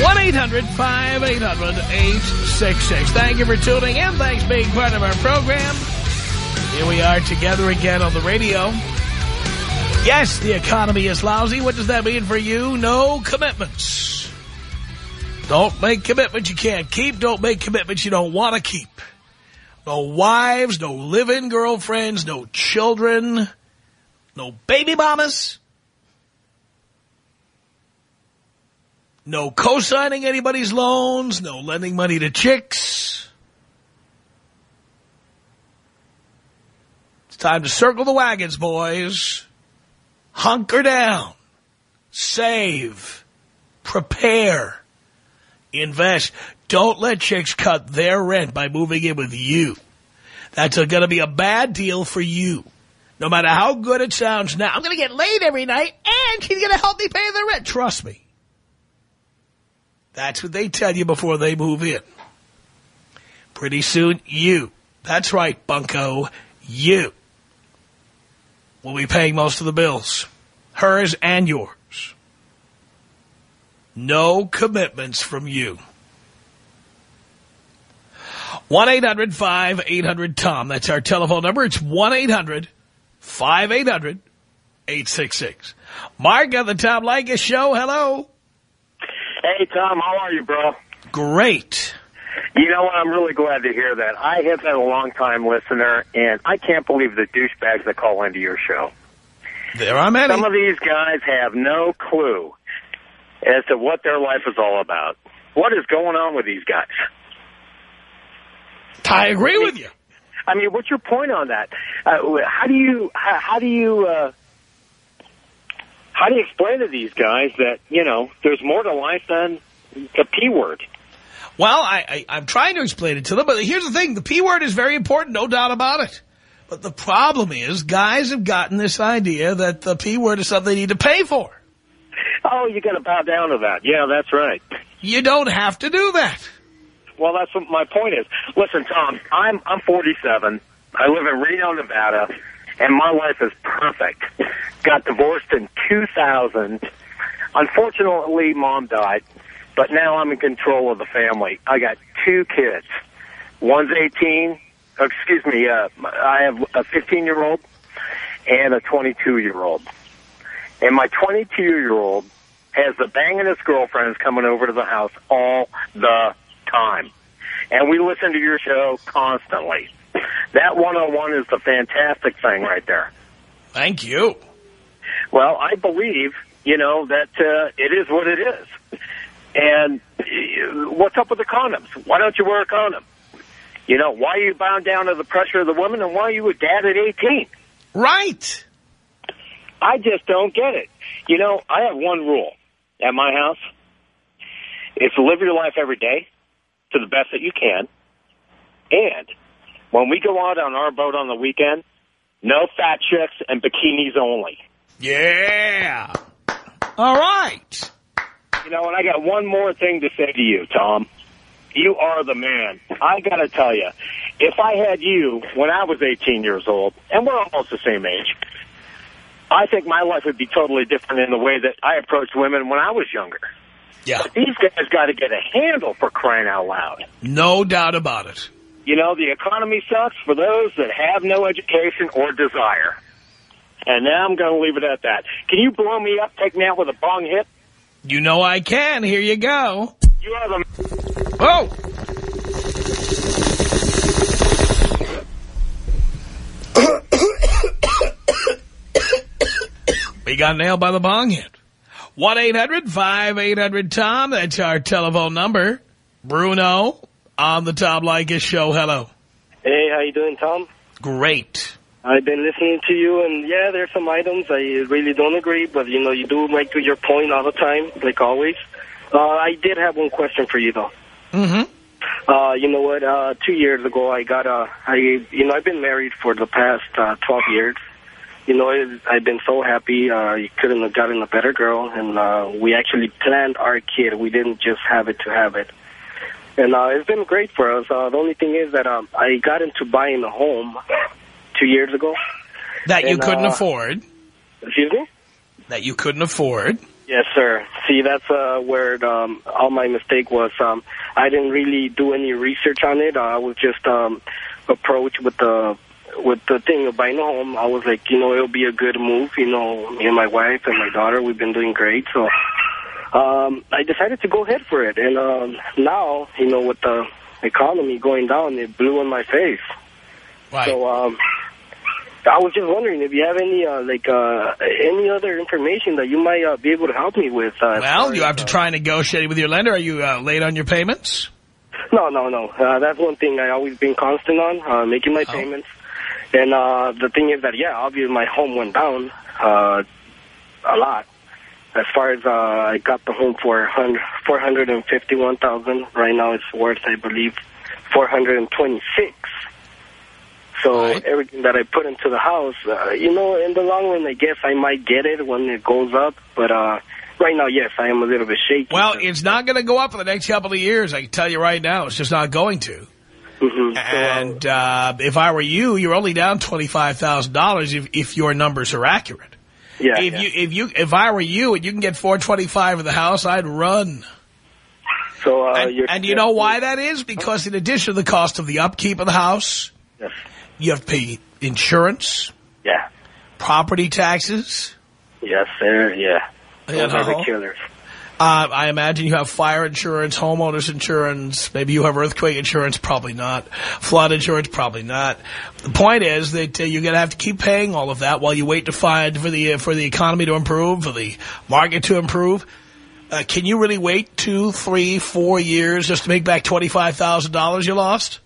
1-800-5800-866. Thank you for tuning in. Thanks for being part of our program. Here we are together again on the radio. Yes, the economy is lousy. What does that mean for you? No commitments. Don't make commitments you can't keep. Don't make commitments you don't want to keep. No wives, no live-in girlfriends, no children, no baby mamas. No co-signing anybody's loans, no lending money to chicks. It's time to circle the wagons, boys. Hunker down. Save. Prepare. Invest. Don't let chicks cut their rent by moving in with you. That's going to be a bad deal for you. No matter how good it sounds now, I'm going to get laid every night and she's going to help me pay the rent. Trust me. That's what they tell you before they move in. Pretty soon, you. That's right, bunko. You will be paying most of the bills. Hers and yours. No commitments from you. 1-800-5800-TOM. That's our telephone number. It's 1-800-5800-866. Mark on the Tom Leykis Show. Hello. Hey, Tom. How are you, bro? Great. You know what? I'm really glad to hear that. I have been a long-time listener, and I can't believe the douchebags that call into your show. There are many. Some of these guys have no clue as to what their life is all about. What is going on with these guys? I agree with you. I mean, what's your point on that? Uh, how do you how, how do you uh, how do you explain to these guys that you know there's more to life than the p word? Well, I, I I'm trying to explain it to them, but here's the thing: the p word is very important, no doubt about it. But the problem is, guys have gotten this idea that the p word is something they need to pay for. Oh, you got to bow down to that. Yeah, that's right. You don't have to do that. Well, that's what my point is. Listen, Tom, I'm I'm 47. I live in Reno, Nevada, and my life is perfect. Got divorced in 2000. Unfortunately, mom died, but now I'm in control of the family. I got two kids. One's 18. Excuse me. Uh, I have a 15-year-old and a 22-year-old. And my 22-year-old has the bangingest girlfriends coming over to the house all the time. And we listen to your show constantly. That 101 is the fantastic thing right there. Thank you. Well, I believe, you know, that uh, it is what it is. And uh, what's up with the condoms? Why don't you wear a condom? You know, why are you bound down to the pressure of the women and why are you a dad at 18? Right. I just don't get it. You know, I have one rule at my house. It's to live your life every day to the best that you can. And when we go out on our boat on the weekend, no fat chicks and bikinis only. Yeah. All right. You know, and I got one more thing to say to you, Tom. You are the man. I got to tell you, if I had you when I was 18 years old, and we're almost the same age, I think my life would be totally different in the way that I approached women when I was younger. Yeah. But these guys got to get a handle for crying out loud. No doubt about it you know, the economy sucks for those that have no education or desire. And now I'm going to leave it at that. Can you blow me up, take me out with a bong hit? You know I can. Here you go. You have a Oh! we got nailed by the bong hit. 1-800-5800-TOM. That's our telephone number. Bruno on the Tom Leykis show. Hello. Hey, how you doing, Tom? Great. I've been listening to you, and yeah, there's some items I really don't agree, but, you know, you do make your point all the time, like always. Uh, I did have one question for you, though. Mm-hmm. Uh, you know what, uh, two years ago, I got a, I, you know, I've been married for the past uh, 12 years. You know, it, I've been so happy. Uh, you couldn't have gotten a better girl, and uh, we actually planned our kid. We didn't just have it to have it. And uh, it's been great for us. Uh, the only thing is that um, I got into buying a home two years ago. That you And, couldn't uh, afford. Excuse me? That you couldn't afford. Yes, sir. See, that's uh, where um, all my mistake was. Um, I didn't really do any research on it. I was just um, approached with the with the thing of buying a home. I was like, you know, it'll be a good move. You know, me and my wife and my daughter, we've been doing great. So um, I decided to go ahead for it. And um, now, you know, with the economy going down, it blew in my face. Right. So um, I was just wondering if you have any uh, like uh, any other information that you might uh, be able to help me with. Uh, well, you have to uh, try and negotiate with your lender. Are you uh, late on your payments? No, no, no. Uh, that's one thing I always been constant on, uh, making my Oh. payments. And uh, the thing is that, yeah, obviously my home went down uh, a lot. As far as uh, I got the home for four hundred and fifty-one thousand. Right now, it's worth, I believe, four hundred and twenty-six. So Right. everything that I put into the house, uh, you know, in the long run, I guess I might get it when it goes up. But uh, right now, yes, I am a little bit shaky. Well, it's not going to go up for the next couple of years. I can tell you right now. It's just not going to. Mhm. Uh, And uh, if I were you, you're only down $25,000 if, if your numbers are accurate. Yeah, if yeah. you if you if I were you and you can get 425 in the house, I'd run. so, uh, and, you're, and you know why that is? Because in addition to the cost of the upkeep of the house, Yes. you have to pay insurance, Yeah. property taxes. Yes, sir. Yeah. You Those are the killers. Uh, I imagine you have fire insurance, homeowners insurance. Maybe you have earthquake insurance. Probably not. Flood insurance. Probably not. The point is that uh, you're going to have to keep paying all of that while you wait to find for the uh, for the economy to improve, for the market to improve. Uh, can you really wait two, three, four years just to make back twenty-five thousand dollars you lost?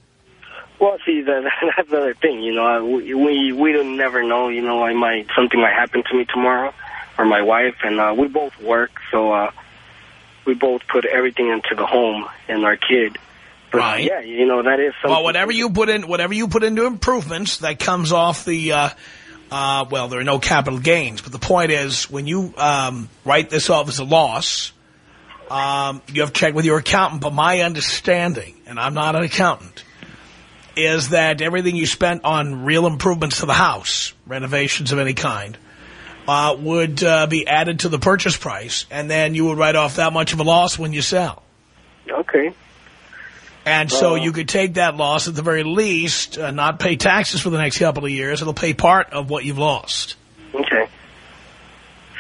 Well, see, that, that's the other thing. You know, we we don't never know. You know, I might something might happen to me tomorrow, or my wife, and uh, we both work, so uh, we both put everything into the home and our kid. But, Right. Yeah, you know, that is something. Well, whatever you put in, whatever you put into improvements, that comes off the. Uh, uh, well, there are no capital gains, but the point is, when you um, write this off as a loss, um, you have to check with your accountant. But my understanding, and I'm not an accountant, is that everything you spent on real improvements to the house, renovations of any kind, uh, would uh, be added to the purchase price, and then you would write off that much of a loss when you sell. Okay. And so Uh, you could take that loss at the very least, uh, not pay taxes for the next couple of years. It'll pay part of what you've lost. Okay.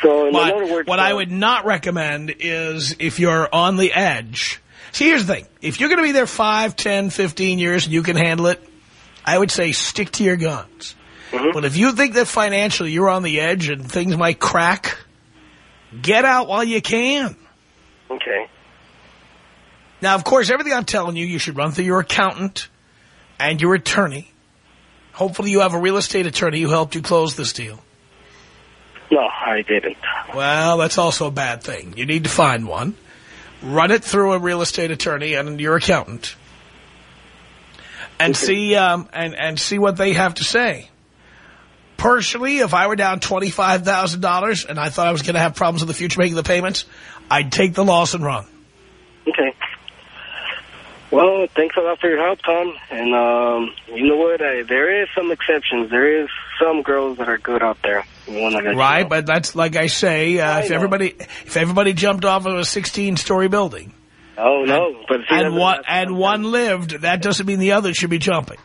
So, in But other words, what uh, I would not recommend is if you're on the edge. See, here's the thing. If you're going to be there 5, 10, 15 years and you can handle it, I would say stick to your guns. Mhm. But if you think that financially you're on the edge and things might crack, get out while you can. Okay. Now, of course, everything I'm telling you, you should run through your accountant and your attorney. Hopefully you have a real estate attorney who helped you close this deal. No, I didn't. Well, that's also a bad thing. You need to find one. Run it through a real estate attorney and your accountant. And Okay. see um, and, and see what they have to say. Personally, if I were down $25,000 and I thought I was going to have problems in the future making the payments, I'd take the loss and run. Okay. Well, thanks a lot for your help, Tom. And um, you know what? I, there is some exceptions. There is some girls that are good out there. You Right, know. but that's like I say, uh, I if know. everybody if everybody jumped off of a 16-story building Oh no, but see, and one and one lived, that doesn't mean the other should be jumping.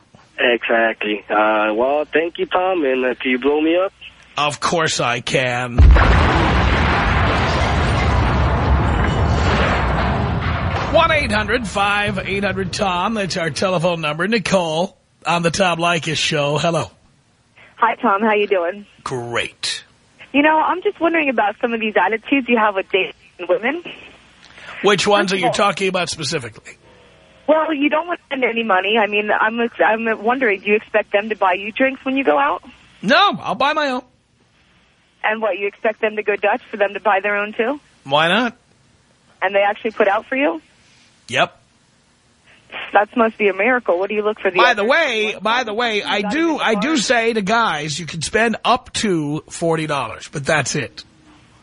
Exactly. Uh, well, thank you, Tom. And uh, can you blow me up? Of course I can. One eight hundred five eight hundred Tom. That's our telephone number. Nicole on the Tom Leykis show. Hello. Hi, Tom. How you doing? Great. You know, I'm just wondering about some of these attitudes you have with dating women. Which ones are you First of all- talking about specifically? Well, you don't want to spend any money. I mean, I'm I'm wondering, do you expect them to buy you drinks when you go out? No, I'll buy my own. And what, you expect them to go Dutch for them to buy their own too? Why not? And they actually put out for you? Yep. That must be a miracle. What do you look for? The By the way, by the way, I do I do say to guys you can spend up to forty dollars, but that's it.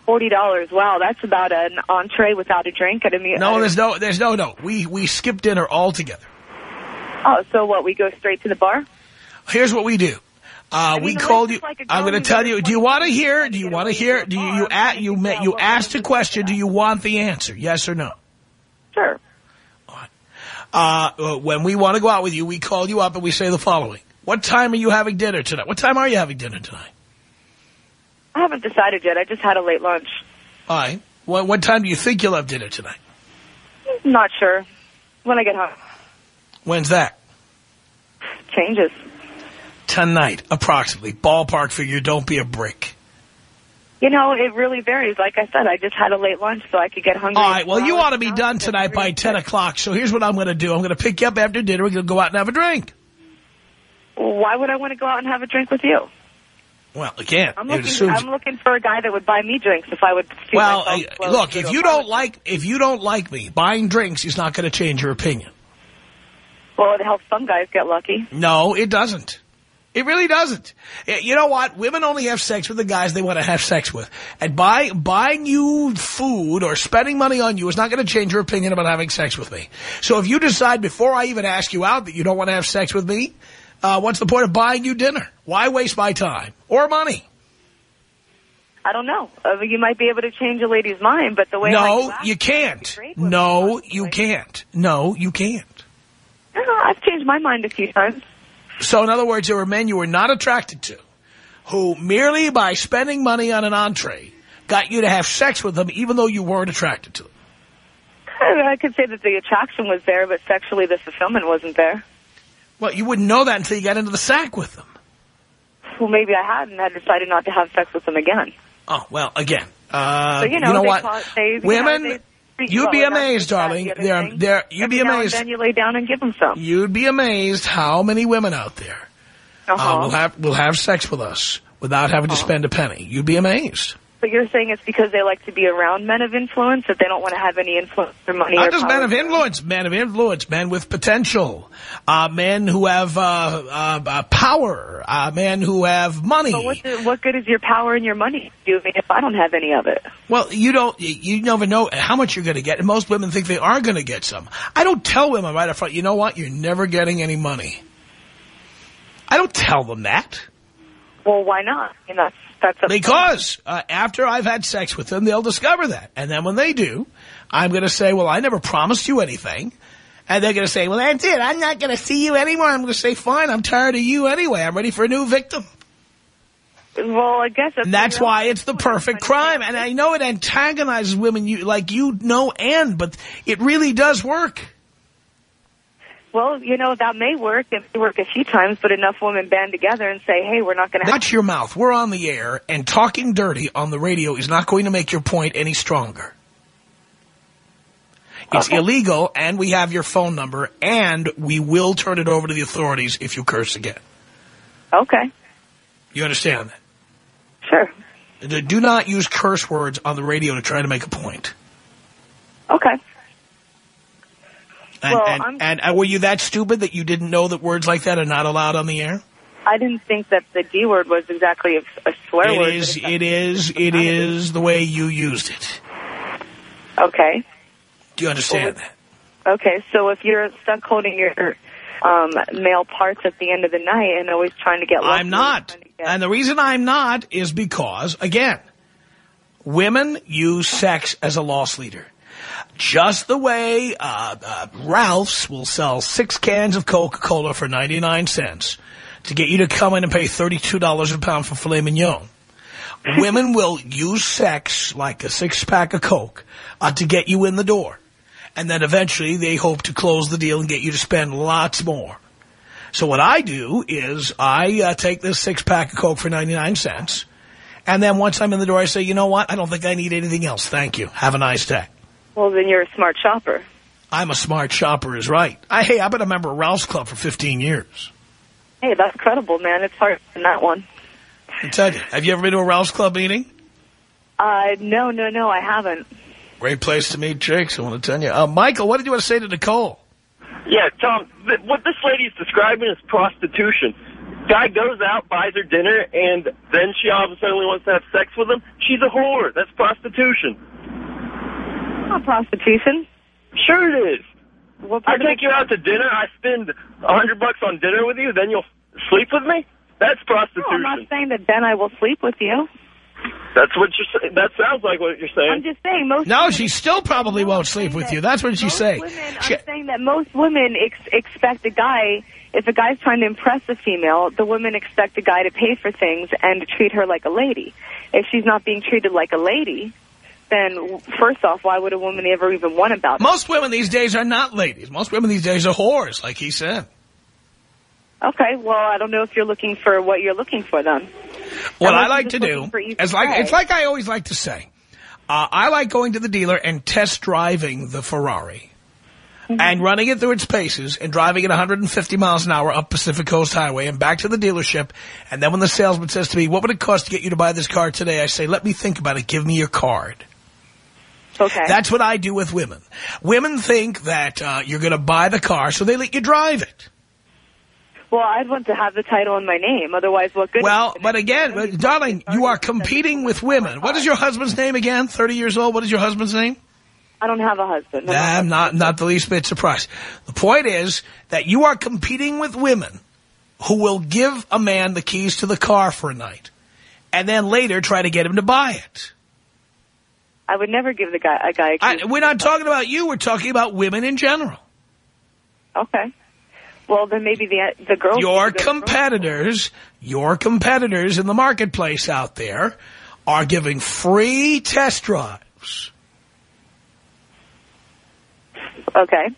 Forty dollars. Wow, that's about an entree without a drink at a meal. No, there's no there's no no. We we skip dinner altogether. Oh, so what? We go straight to the bar? Here's what we do. Uh, mean, we called you. like I'm going to tell you. Do you want to hear? Do you want to hear? Do you you, I'm a, trying to you out you asked a question? Do you want the answer? Yes or no? Sure. Uh, when we want to go out with you, we call you up and we say the following: What time are you having dinner tonight? What time are you having dinner tonight? I haven't decided yet. I just had a late lunch. All right. What what time do you think you'll have dinner tonight? Not sure. When I get home. When's that? Changes. Tonight, approximately. Ballpark figure. Don't be a brick. You know, it really varies. Like I said, I just had a late lunch so I could get hungry. All right, well, you ought to be done tonight by 10 o'clock. So here's what I'm going to do. I'm going to pick you up after dinner. We're going to go out and have a drink. Why would I want to go out and have a drink with you? Well, again, I'm looking. I'm looking for a guy that would buy me drinks if I would. Well, uh, look, if you don't like if you don't like me, buying drinks is not going to change your opinion. Well, it helps some guys get lucky. No, it doesn't. It really doesn't. Eh, You know what? Women only have sex with the guys they want to have sex with. And buy, buying you food or spending money on you is not going to change your opinion about having sex with me. So if you decide before I even ask you out that you don't want to have sex with me, uh, what's the point of buying you dinner? Why waste my time or money? I don't know. Uh, you might be able to change a lady's mind, but the way no, you, act you would can't. be great with me, No, you can't. No, you can't. I've changed my mind a few times. So in other words, there were men you were not attracted to who merely by spending money on an entree got you to have sex with them even though you weren't attracted to them. I could say that the attraction was there, but sexually the fulfillment wasn't there. Well, you wouldn't know that until you got into the sack with them. Well, maybe I had and had decided not to have sex with them again. Oh, well, again, uh, So, you know, they what? call- they- you know, Women, they you you'd be amazed, darling. the other They're, they're, you'd Every be amazed. then you lay down and give them some. You'd be amazed how many women out there Uh-huh. uh, will have will have sex with us without having to Uh-huh. spend a penny. You'd be amazed. But you're saying it's because they like to be around men of influence, that they don't want to have any influence or money or Not just men of influence, men of influence, men with potential, uh, men who have uh, uh, uh, power, uh, men who have money. But what, the, what good is your power and your money do me if I don't have any of it? Well, you don't, you you never know how much you're going to get, and most women think they are going to get some. I don't tell women right up front, you know what, you're never getting any money. I don't tell them that. Well, why not? I mean, that's, that's. Because uh, after I've had sex with them, they'll discover that. And then when they do, I'm going to say, well, I never promised you anything. And they're going to say, well, that's it. I'm not going to see you anymore. I'm going to say, fine, I'm tired of you anyway. I'm ready for a new victim. Well, I guess that's, And that's why it's the perfect crime. And I know it antagonizes women you like you know and, but it really does work. Well, you know, that may work. It may work a few times, but enough women band together and say, hey, we're not going to. Watch your mouth. We're on the air, and talking dirty on the radio is not going to make your point any stronger. It's Okay. illegal, and we have your phone number, and we will turn it over to the authorities if you curse again. Okay, You understand that? sure. Do- Do not use curse words on the radio to try to make a point. Okay. And, Well, and, I'm- and were you that stupid that you didn't know that words like that are not allowed on the air? I didn't think that the D word was exactly a, a swear It word. Is, it is, it is the way you used it. Okay. Do you understand that? Okay, so if you're stuck holding your um, male parts at the end of the night and always trying to get lucky, I'm not. get- And the reason I'm not is because, again, women use sex as a loss leader. Just the way uh, uh, Ralph's will sell six cans of Coca-Cola for 99 cents to get you to come in and pay $32 a pound for filet mignon. Women will use sex like a six-pack of Coke uh, to get you in the door. And then eventually they hope to close the deal and get you to spend lots more. So what I do is I uh, take this six-pack of Coke for 99 cents, And then once I'm in the door, I say, you know what? I don't think I need anything else. Thank you. Have a nice day. Well, then you're a smart shopper. I'm a smart shopper is right. I, hey, I've been a member of Ralph's Club for 15 years. Hey, that's credible, man. It's hard in that one. I tell you, have you ever been to a Ralph's Club meeting? Uh, no, no, no, I haven't. Great place to meet chicks, I want to tell you. Uh, Michael, what did you want to say to Nicole? Yeah, Tom, th what this lady's describing is prostitution. Guy goes out, buys her dinner, and then she all of a sudden wants to have sex with him. She's a whore. That's prostitution. Not prostitution. Sure it is. I part take you out to dinner, I spend a hundred bucks on dinner with you, then you'll sleep with me? That's No, prostitution. I'm not saying that then I will sleep with you. That's what you're saying. That sounds like what you're saying. I'm just saying most. No, women- she still probably won't sleep with you. That's what she's saying. Women, She- I'm saying that most women ex expect a guy. If a guy's trying to impress a female, the women expect a guy to pay for things and to treat her like a lady. If she's not being treated like a lady, then first off, why would a woman ever even want about it? Most women these days are not ladies. Most women these days are whores, like he said. Okay, well, I don't know if you're looking for what you're looking for then. What I like to do, looking for easy it's like it's like I always like to say. Uh, I like going to the dealer and test driving the Ferrari Mm-hmm. and running it through its paces and driving it 150 miles an hour up Pacific Coast Highway and back to the dealership. And then when the salesman says to me, what would it cost to get you to buy this car today? I say, let me think about it. Give me your card. Okay. That's what I do with women. Women think that uh, you're going to buy the car, so they let you drive it. well, I'd want to have the title in my name. Otherwise, what good? Well, is it? but again, but darling, you are competing with women. What is your husband's name again? 30 years old. What is your husband's name? I don't have a husband. I'm not, not the least bit surprised. The point is that you are competing with women who will give a man the keys to the car for a night and then later try to get him to buy it. I would never give the guy a guy. A I, we're not talking about you. We're talking about women in general. Okay. Well, then maybe the the girl. Your competitors, your competitors in the marketplace out there are giving free test drives. Okay.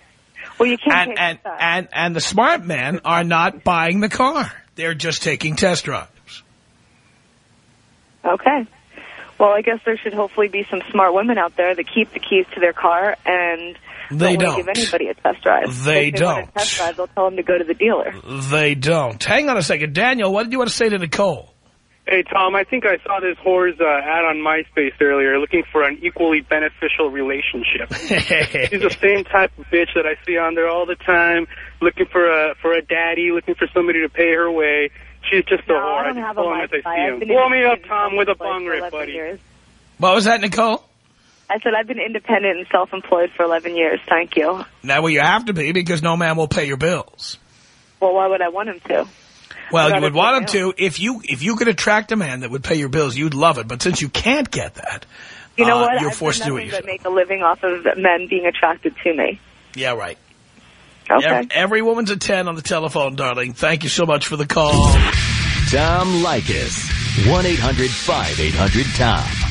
Well, you can't. And, and, and, and the smart men are not buying the car. They're just taking test drives. Okay. Well, I guess there should hopefully be some smart women out there that keep the keys to their car and They don't, don't. give anybody a test drive. They if they want don't. a test drive, they'll tell them to go to the dealer. They don't. Hang on a second. Daniel, what did you want to say to Nicole? Hey, Tom, I think I saw this whore's uh, ad on MySpace earlier looking for an equally beneficial relationship. She's the same type of bitch that I see on there all the time, looking for a for a daddy, looking for somebody to pay her way. She's just a No, whore. I don't just have a pull 'em as I MySpace. see I've 'em. been Blow me up, Tom, with a bong self-employed rip, buddy. years. what was that, Nicole? I said I've been independent and self-employed for 11 years. Thank you. Now, well, you have to be because no man will pay your bills. Well, why would I want him to? Well, you would want him to. If you if you could attract a man that would pay your bills, you'd love it. But since you can't get that, You know uh, what? you're I've forced to done do it nothing yourself. make a living off of men being attracted to me. Yeah, right. Okay. Every, every woman's a 10 on the telephone, darling. Thank you so much for the call. Tom Leykis. 1-800-5800-TOM.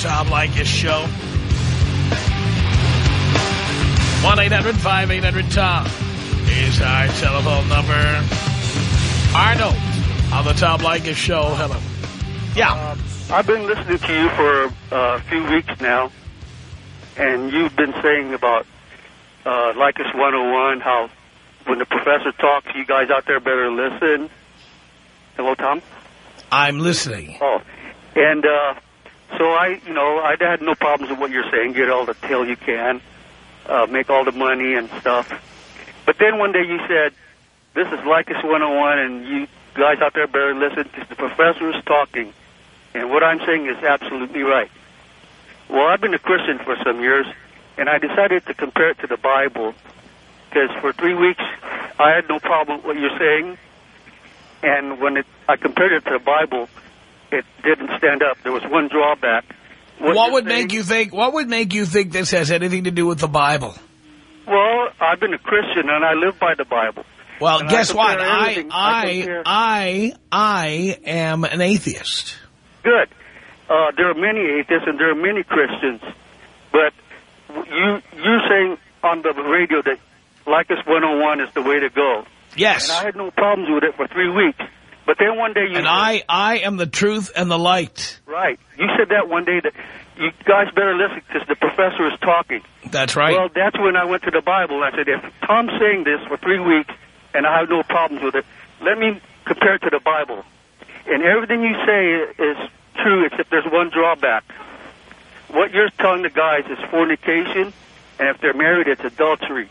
Tom Leykis Show. 1-800-5800-TOM is our telephone number. Arnold on the Tom Leykis Show. Hello. Yeah. I've been listening to you for uh, a few weeks now, and you've been saying about uh, Leykis 101, how when the professor talks, you guys out there better listen. Hello, Tom? I'm listening. Oh, and uh, so I, you know, I had no problems with what you're saying. Get all the tail you can, uh, make all the money and stuff. But then one day you said, this is Leykis 101, and you guys out there better listen because the professor is talking. And what I'm saying is absolutely right. Well, I've been a Christian for some years, and I decided to compare it to the Bible. because for three weeks I had no problem with what you're saying, and when it, I compared it to the Bible, it didn't stand up. There was one drawback. What, you're would saying- make you think? What would make you think this has anything to do with the Bible? Well, I've been a Christian and I live by the Bible. Well, And I guess what? I I I I I am an atheist. Good. Uh, there are many atheists and there are many Christians, but you you're saying on the radio that Leykis 101 is the way to go. Yes. And I had no problems with it for three weeks. But then one day you And I I am the truth and the light. right you said that one day that you guys better listen because the professor is talking. That's right. Well, that's when I went to the Bible I said, if Tom's saying this for three weeks and I have no problems with it, let me compare it to the Bible. And everything you say is true except there's one drawback. What you're telling the guys is fornication, and if they're married, it's adultery.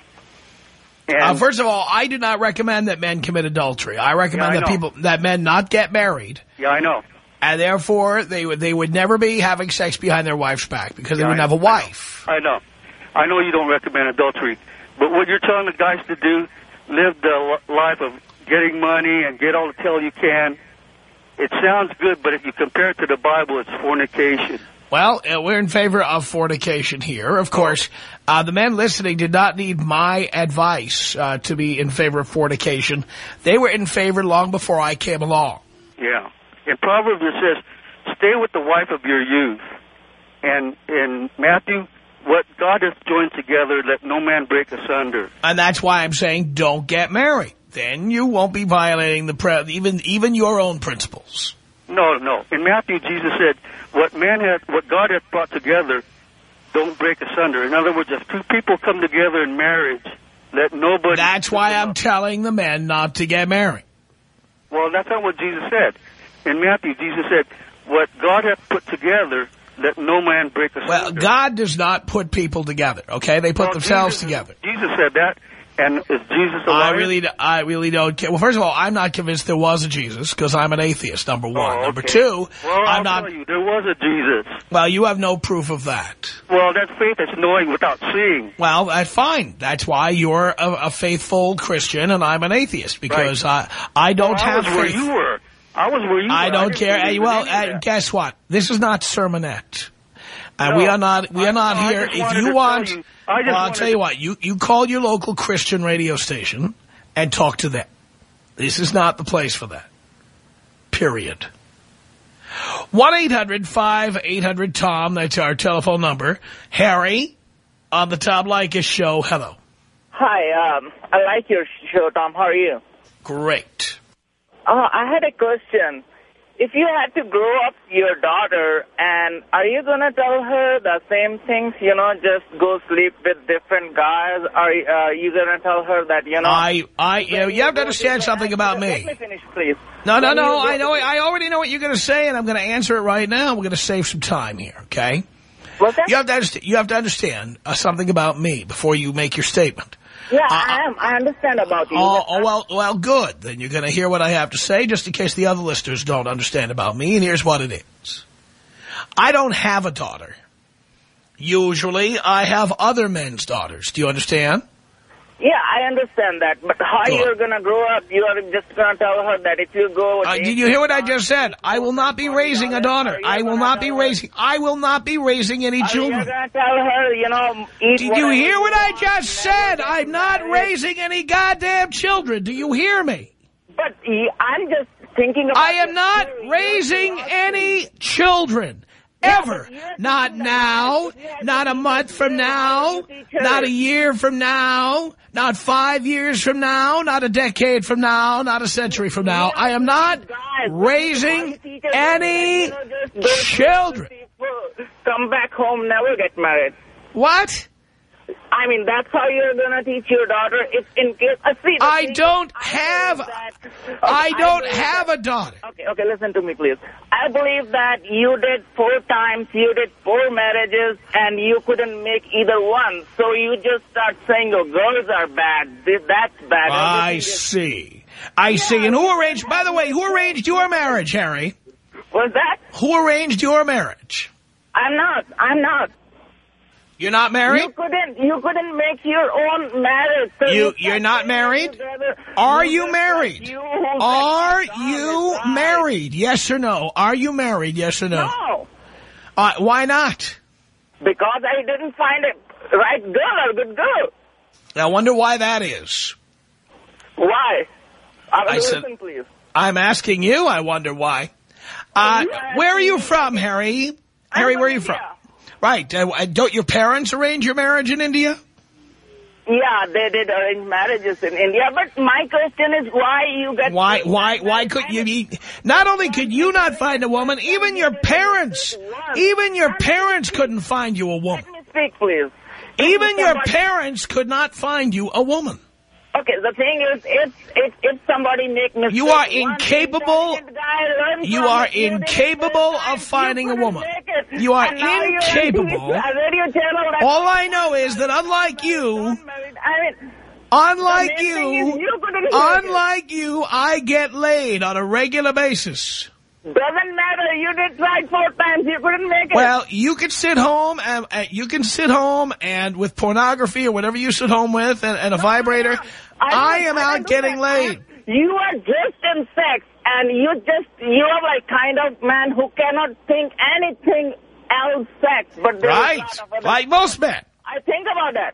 Uh, first of all, I do not recommend that men commit adultery. I recommend Yeah, I that know. people that men not get married, yeah, I know. and therefore they would they would never be having sex behind their wife's back because they wouldn't have a wife. I know. I know you don't recommend adultery, but what you're telling the guys to do, live the life of getting money and get all the tail you can. It sounds good, but if you compare it to the Bible, it's fornication. Well, uh, we're in favor of fornication here. Of course, uh, the men listening did not need my advice uh, to be in favor of fornication. They were in favor long before I came along. Yeah. In Proverbs it says, "Stay with the wife of your youth." And in Matthew, what God has joined together, let no man break asunder. And that's why I'm saying don't get married. Then you won't be violating the pre even even your own principles. No, no. In Matthew, Jesus said, "What man had, what God hath brought together, don't break asunder." In other words, if two people come together in marriage, let nobody. That's why I'm telling the men not to get married. Well, that's not what Jesus said. In Matthew, Jesus said, "What God hath put together, let no man break asunder." Well, God does not put people together, okay? They put Well, themselves Jesus- together. Jesus said that, and is Jesus a I liar? really, I really don't care. Well, first of all, I'm not convinced there was a Jesus because I'm an atheist, number one. Oh, Number two, Well, I'm I'll not, tell you, there was a Jesus. well, you have no proof of that. Well, that's faith. That's knowing without seeing. Well, that's fine. That's why you're a, a faithful Christian and I'm an atheist because I, I don't Well, I have was where you were. I was where you I were. don't didn't care. Hey, well, uh, guess what? This is not sermonette. And No, we are not, we are not I here. just If you want, you- I well, I'll tell you to- what, you, you call your local Christian radio station and talk to them. This is not the place for that. Period. 1-800-5800-TOM, that's our telephone number. Harry, on the Tom Leykis show, hello. Hi, um, I like your show, Tom. How are you? Great. Uh, I had a question. If you had to grow up your daughter, and are you going to tell her the same things, you know, just go sleep with different guys? Are uh, you going to tell her that, you know... I, I, you, know, you have to understand something about me. Let me. finish, please. No, no, no. I know. I already know what you're going to say, and I'm going to answer it right now. We're going to save some time here, okay? What's that? You have to understand, you have to understand uh, something about me before you make your statement. Yeah, uh, I am. I understand about you. Oh, oh, well, well, good. Then you're going to hear what I have to say, just in case the other listeners don't understand about me. And here's what it is: I don't have a daughter. Usually, I have other men's daughters. Do you understand? Yeah, I understand that. But how Go you're going to grow up, you are just going to tell her that if you go... Uh, did you hear what I just said? I will not be raising a daughter. I will not be raising. I will not be raising any Are you children. going to tell her, you know, Did you hear what I just said? I'm not raising any goddamn children. Do you hear me? But I'm just thinking about... I am not raising any children. Ever. Not now. Not a month from now. Not a year from now. Not five years from now. Not a decade from now. Not a century from now. I am not raising any children. Come back home, never get married. What? I mean, that's how you're going to teach your daughter. If in case... Uh, see, I don't I have- that- I Okay, don't believe have that- a daughter. Okay, okay, listen to me, please. I believe that you did four times, you did four marriages, and you couldn't make either one. So you just start saying, oh, girls are bad, this, that's bad. I see. I see. And who arranged, by the way, who arranged your marriage, Harry? Was that? Who arranged your marriage? I'm not. I'm not. You're not married? You couldn't, you couldn't make your own marriage. So You, you you're not married? together. Are You you married? you Are you right. married? Yes or no? Are you married? Yes or no? No, Uh, why not? because I didn't find a right girl or good girl. I wonder why that is. Why? I I said- listen, please. I'm asking you. I wonder why. Uh, where are you from, Harry? Harry, where are you from from? India. Right. Uh, don't your parents arrange your marriage in India? Yeah, they did arrange marriages in India, but my question is why you get... Why, why, why could you be, not only could you not find a woman, even your parents, even your parents couldn't find you a woman. Let me speak, please. Even your parents could not find you a woman. Okay, the thing is, if if if somebody make mistake, You are incapable- intelligent guy learn You are it, you didn't incapable of finding a woman. You are And now you're incapable. on a radio channel that- All I know is that unlike you, unlike the main thing is you, you couldn't make it. unlike you, I get laid on a regular basis. Doesn't matter. You did try four times. You couldn't make it. Well, you can sit home and uh, you can sit home and with pornography or whatever you sit home with and, and a vibrator. I, am don't- out getting laid. You are just in sex, and you just you are like kind of man who cannot think anything else sex. But Right. Like most men. I think about that.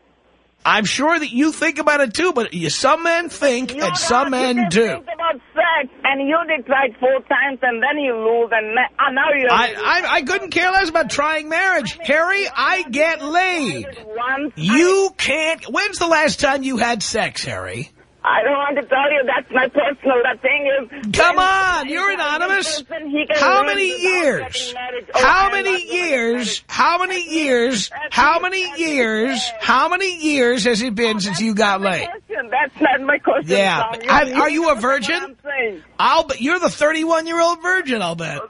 I'm sure that you think about it too, but you, some men think You and some you men do. Think about sex, and you did try four times, and then you lose, and uh, now you're. I, I, I couldn't care less about trying marriage. Harry, I get laid. Once, You can't. When's the last time you had sex, Harry? I don't want to tell you. That's my personal. The thing is. Come on, you're anonymous. person, oh, How many years? Oh, How many years? How many years? How many years? How many years has it been oh, since you got laid? question. That's not my question. Yeah, Tom. but You- I- are you a virgin? I'll bet you're the 31 year old virgin. I'll bet.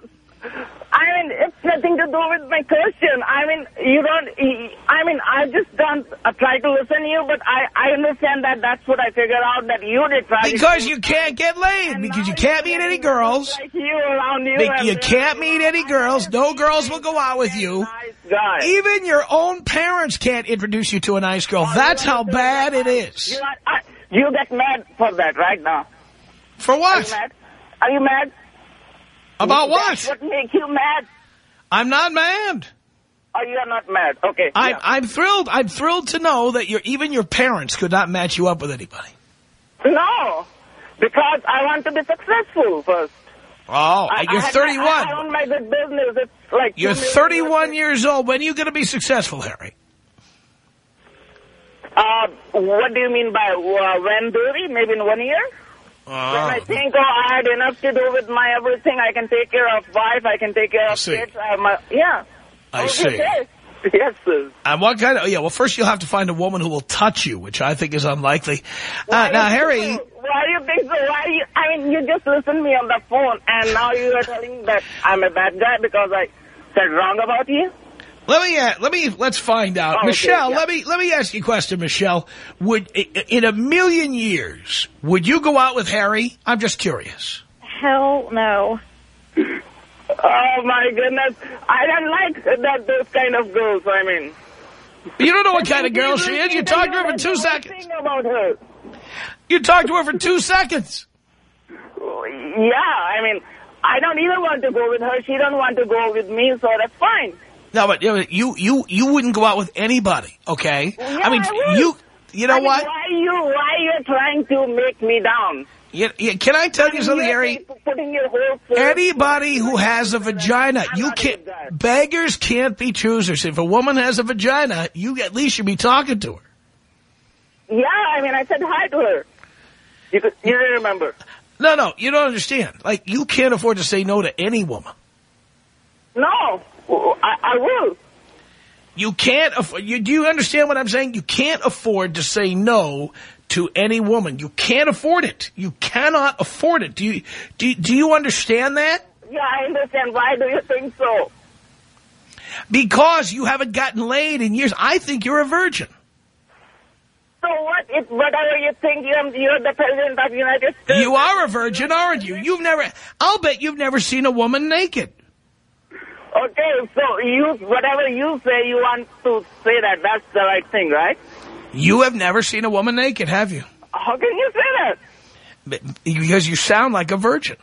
I mean, it's nothing to do with my question. I mean, you don't. I mean, I just don't uh, try to listen to you, but I I understand that that's what I figured out that you did try. Because you can't get laid. Because you can't meet any girls. Like you around you. Be- You can't meet any girls. No girls will go out with you. Nice guy. Even your own parents can't introduce you to a nice girl. That's how bad it is. You, are, I, you get mad for that right now. For Are you what? mad? Are you mad? About what? what makes you mad? I'm not mad. Or you are not mad? Okay. I'm, yeah. I'm thrilled. I'm thrilled to know that your even your parents could not match you up with anybody. No, because I want to be successful first. Oh, I- you're I 31. I, I own my good business. It's like You're 31 years old. When are you going to be successful, Harry? Uh, what do you mean by uh, when, baby? Maybe in one year? When I Oh. think, oh, I had enough to do with my everything. I can take care of wife. I can take care of see. kids. I my, yeah. I see. Yes, yes sir. And what kind of? Yeah. Well, first you'll have to find a woman who will touch you, which I think is unlikely. Uh, now, Harry. Why do you think so? Why you, I mean, you just listened to me on the phone, and now you are telling me that I'm a bad guy because I said wrong about you? Let me uh, let me let's find out, Oh, okay, Michelle. yeah. Let me let me ask you a question, Michelle. Would in a million years would you go out with Harry? I'm just curious. Hell no. Oh, my goodness. I don't like that those kind of girls, I mean. You don't know what kind of girl she is. You talked to her for two seconds. About her. You talked to her for two seconds. Yeah, I mean, I don't even want to go with her. She don't want to go with me, so that's fine. No, but you you you wouldn't go out with anybody, okay? Yeah, I mean, I you you know I mean, what? Why you why you trying to make me down? You, you, can I tell you something, Harry? Putting your whole force- Anybody who has a vagina, you can't. Beggars can't be choosers. If a woman has a vagina, you at least should be talking to her. Yeah, I mean, I said hi to her. You could, you didn't remember. No, no, you don't understand. Like you can't afford to say no to any woman. No, I, I will. You can't. You, do you understand what I'm saying? You can't afford to say no to any woman. You can't afford it. You cannot afford it. Do you? Do, do you understand that? Yeah, I understand. Why do you think so? Because you haven't gotten laid in years. I think you're a virgin. So what? If whatever you think, you're, you're the president of the United States. You are a virgin, aren't you? You've never. I'll bet you've never seen a woman naked. Okay, so you, whatever you say, you want to say that that's the right thing, right? You have never seen a woman naked, have you? How can you say that? Because you sound like a virgin.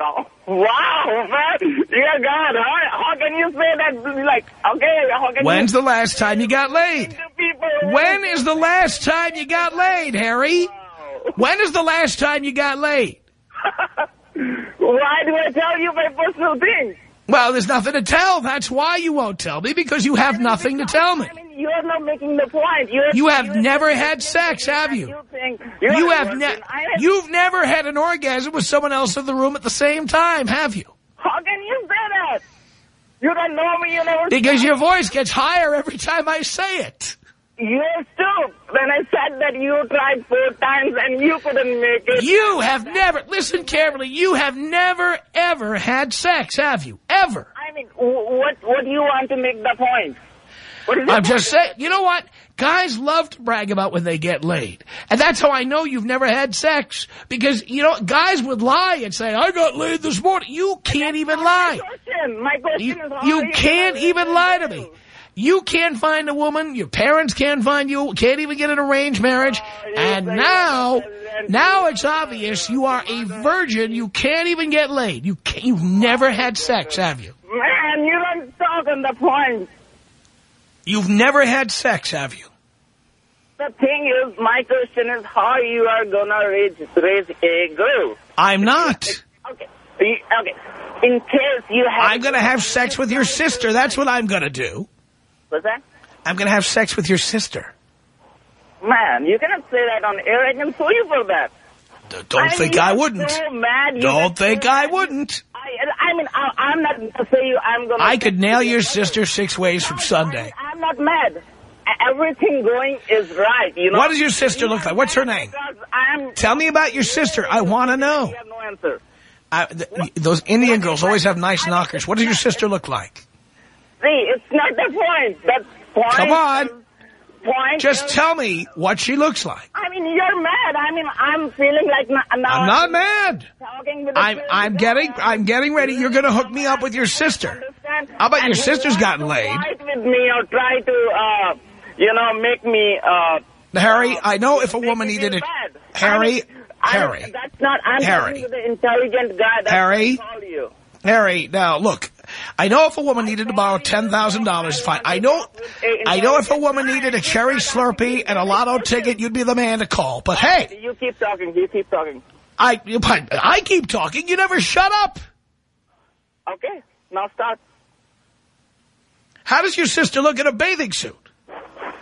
Oh, wow, man. Dear God, how, how can you say that? Like, okay, how can When's you... the last time you got laid? When is the last time you got laid, Harry? When is the last time you got laid? Why do I tell you my personal things? Well, there's nothing to tell. That's why you won't tell me, because you have nothing to tell me. You're not making the point. You're, You have you're never had sex, have you? You You have ne you've never had an orgasm with someone else in the room at the same time, have you? How can you say that? You don't know me, you never... Because your voice gets higher every time I say it. You're stupid. When I said that you tried four times and you couldn't make it. You have never, listen carefully, you have never, ever had sex, have you? Ever. I mean, what what do you want to make the point? What is I'm just saying, you know what? Guys love to brag about when they get laid. And that's how I know you've never had sex. Because, you know, guys would lie and say, I got laid this morning. You can't even lie. My question, my question You, is you can't even lie to me. you? Can't find a woman. Your parents can't find you. Can't even get an arranged marriage. Oh, and now, now it's obvious you oh, are a virgin. You can't even get laid. You you've never had sex, have you? Man, you don't talk on the point. You've never had sex, have you? The thing is, my question is how you are gonna raise raise a girl. I'm not. Okay, okay. In case you have. I'm going to have sex with your sister. That's what I'm going to do. What's that? I'm going to have sex with your sister. Man, you cannot say that on air. I can sue you for that. D- Don't I think I wouldn't. So mad. Don't think I wouldn't. I, I mean, I, I'm not gonna say you. I'm gonna. I could nail your sister six ways from Sunday. I'm not mad. Everything going is right. You know. What does your sister look like? What's her name? I'm. Tell me about your sister. I want to know. You have no answer. I, th those Indian girls always have nice knockers. What does your sister look like? See, it's not the point. That point. Come on. Point. Just tell me what she looks like. I mean, you're mad. I mean, I'm feeling like now. I'm not mad. Talking with the I'm I'm getting I'm getting ready. You're going to hook me up with your sister. How about your And you sister's gotten laid? Fight with me or try to, uh, you know, make me. Uh, Harry, I know if a woman needed it. Harry, I Harry, That's not. I'm Harry. the intelligent guy. Harry. call you. Harry. Now look, I know if a woman needed to borrow ten thousand dollars, fine. I know, I know if a woman needed a cherry Slurpee and a lotto ticket, you'd be the man to call. But hey, You keep talking. You keep talking. I but I keep talking. You never shut up. Okay. Now start. How does your sister look in a bathing suit?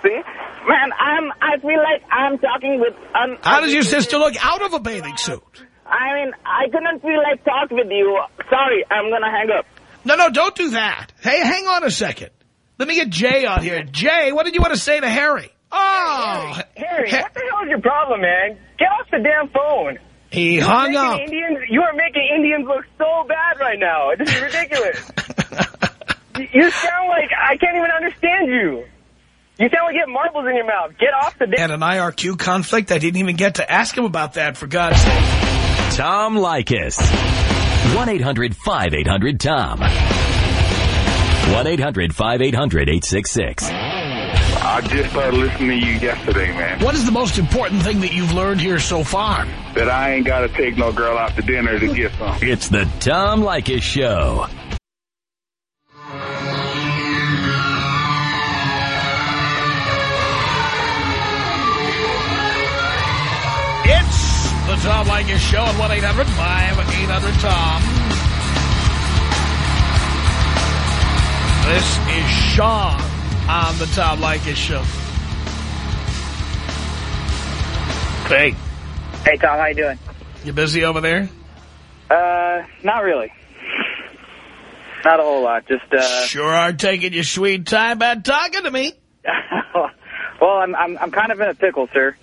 See, man, I'm. I feel like I'm talking with. How does your sister look out of a bathing suit? I mean, I couldn't feel like talk with you. Sorry, I'm gonna hang up. No, no, don't do that. Hey, hang on a second. Let me get Jay on here. Jay, what did you want to say to Harry? Oh, Harry, Ha- what the hell is your problem, man? Get off the damn phone. he You're hung up. Indians, you are making Indians look so bad right now. This is ridiculous. You- you sound like I can't even understand you. You sound like you have marbles in your mouth. Get off the damn... Had an IRQ conflict. I didn't even get to ask him about that, for God's sake. Tom Leykis. 1-800-5800-TOM. 1-800-5800-866. I just started listening to you yesterday, man. What is the most important thing that you've learned here so far? That I ain't got to take no girl out to dinner to get some. It's the Tom Leykis Show. Tom Leykis Show at 1-800-5800-TOM. This is Sean on the Tom Leykis Show. Hey, Hey, Tom, how you doing? you busy over there? Uh, not really. Not a whole lot. Just, uh... Sure are taking your sweet time about talking to me. well, I'm, I'm, I'm kind of in a pickle, sir.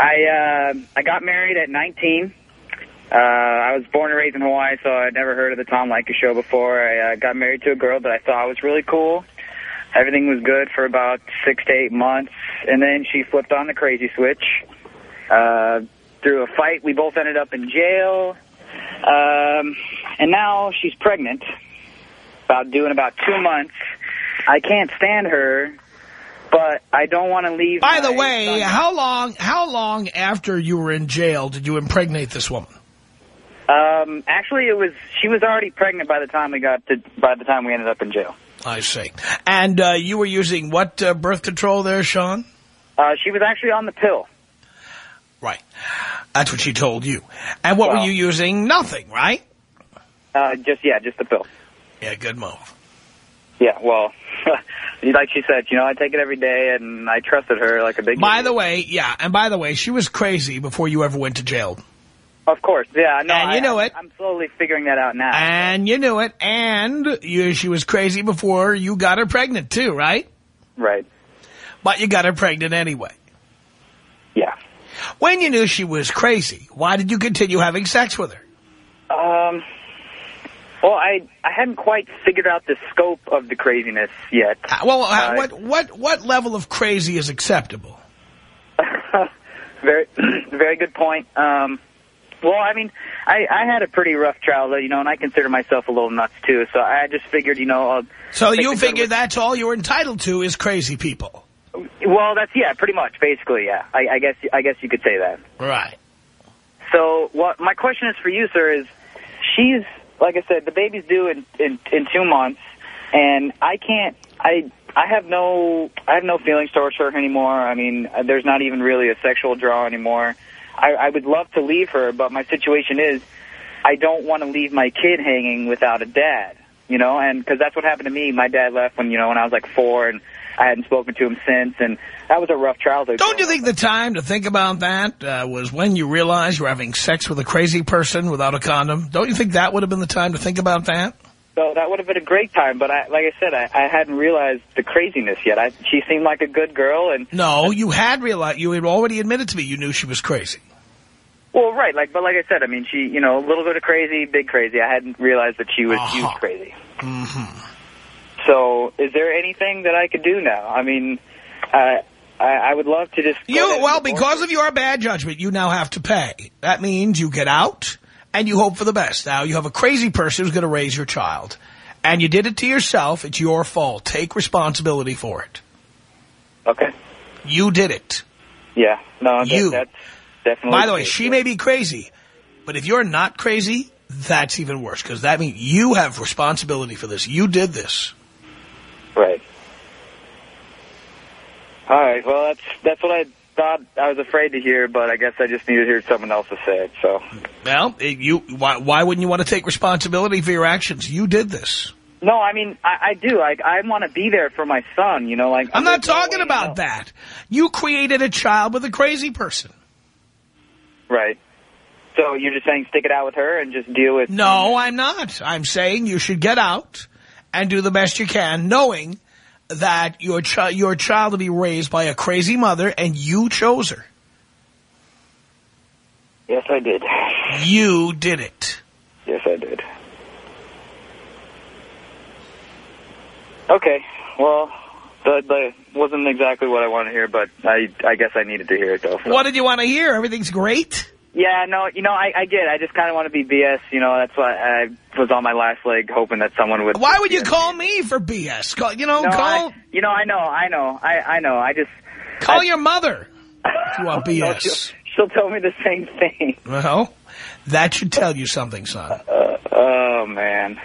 I, uh, I got married at 19. Uh, I was born and raised in Hawaii, so I'd never heard of the Tom Leykis show before. I uh, got married to a girl that I thought was really cool. Everything was good for about six to eight months, and then she flipped on the crazy switch. Uh, through a fight, we both ended up in jail. Um, and now she's pregnant. about due in about two months. I can't stand her, but I don't want to leave. By the way, son- how long how long after you were in jail did you impregnate this woman? Um, actually, it was she was already pregnant by the time we got to by the time we ended up in jail. I see. And uh, you were using what uh, birth control there, Sean? Uh, she was actually on the pill. Right. That's what she told you. And what were you using? Nothing, right? Uh, just yeah, just the pill. Yeah, good move. Yeah, well, like she said, you know, I take it every day, and I trusted her like a big. By the way, yeah, and by the way, she was crazy before you ever went to jail. Of course, yeah, no, And you I- know it. I'm slowly figuring that out now. And you knew it, and you, she was crazy before you got her pregnant, too, right? Right. But you got her pregnant anyway. Yeah. When you knew she was crazy, why did you continue having sex with her? Um. Well, I I hadn't quite figured out the scope of the craziness yet. Uh, Well, uh, Uh, what what what level of crazy is acceptable? very very good point. Um. Well, I mean, I I had a pretty rough childhood, you know, and I consider myself a little nuts too. So I just figured, you know, I'll So you figure that's all you're entitled to is crazy people. Well, that's yeah, pretty much, basically, yeah. I, I guess I guess you could say that. Right. So, what my question is for you, sir, is she's like I said, the baby's due in in, in two months, and I can't. I I have no I have no feelings towards her anymore. I mean, there's not even really a sexual draw anymore. I, I would love to leave her, but my situation is I don't want to leave my kid hanging without a dad. You know, and because that's what happened to me. My dad left when you know when I was like four, and I hadn't spoken to him since, and that was a rough childhood. Don't you think the time to think about that uh, was when you realized you were having sex with a crazy person without a condom? Don't you think that would have been the time to think about that? So that would have been a great time, but I, like I said, I, I hadn't realized the craziness yet. I, she seemed like a good girl, and No, you had realized, you had already admitted to me you knew she was crazy. well, right, like, but like I said, I mean, she, you know, a little bit of crazy, big crazy. I hadn't realized that she was Uh-huh. huge crazy. Mm-hmm. Is there anything that I could do now? I mean, uh, I, I would love to just You, well, because of your bad judgment, you now have to pay. That means you get out and you hope for the best. Now, you have a crazy person who's going to raise your child. And you did it to yourself. It's your fault. Take responsibility for it. Okay. You did it. Yeah, no, that, You. that's definitely. By the way, she may be crazy, but if you're not crazy, that's even worse because that means you have responsibility for this. You did this. Right. All right. Well, that's that's what I thought. I was afraid to hear, but I guess I just needed to hear someone else to say it. So. Well, eh, you why, why wouldn't you want to take responsibility for your actions? You did this. No, I mean I, I do. Like I want to be there for my son. You know, like I'm not talking about no. that. You created a child with a crazy person. Right. So you're just saying stick it out with her and just deal with. No, I'm not. I'm saying you should get out and do the best you can, knowing that your child your child will be raised by a crazy mother and you chose her. Yes, I did. You did it. Yes, I did. Okay. Well, that, that wasn't exactly what I wanted to hear, but I I guess I needed to hear it though. so. What did you want to hear? Everything's great. Yeah, no, you know, I, I get. it. I just kind of want to be BS. You know, that's why I was on my last leg, hoping that someone would. Why would you call me for BS? Call, you know, No, call I, you know, I know, I know, I I know. I just call your mother if you want No, BS. she'll, she'll tell me the same thing. Well, that should tell you something, son. Uh, oh man.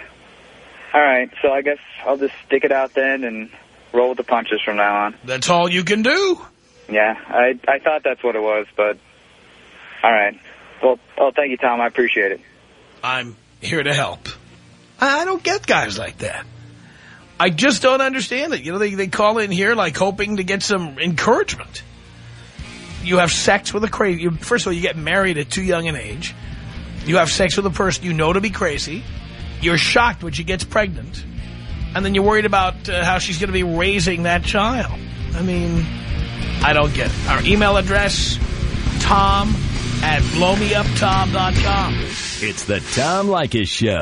All right, so I guess I'll just stick it out then and roll with the punches from now on. That's all you can do. Yeah, I I thought that's what it was, but all right. Well, oh, thank you, Tom. I appreciate it. I'm here to help. I don't get guys like that. I just don't understand it. You know, they, they call in here like hoping to get some encouragement. You have sex with a crazy... First of all, you get married at too young an age. You have sex with a person you know to be crazy. You're shocked when she gets pregnant. And then you're worried about uh, how she's going to be raising that child. I mean, I don't get it. Our email address, tom at blowmeuptom.com. It's the Tom Leykis Show.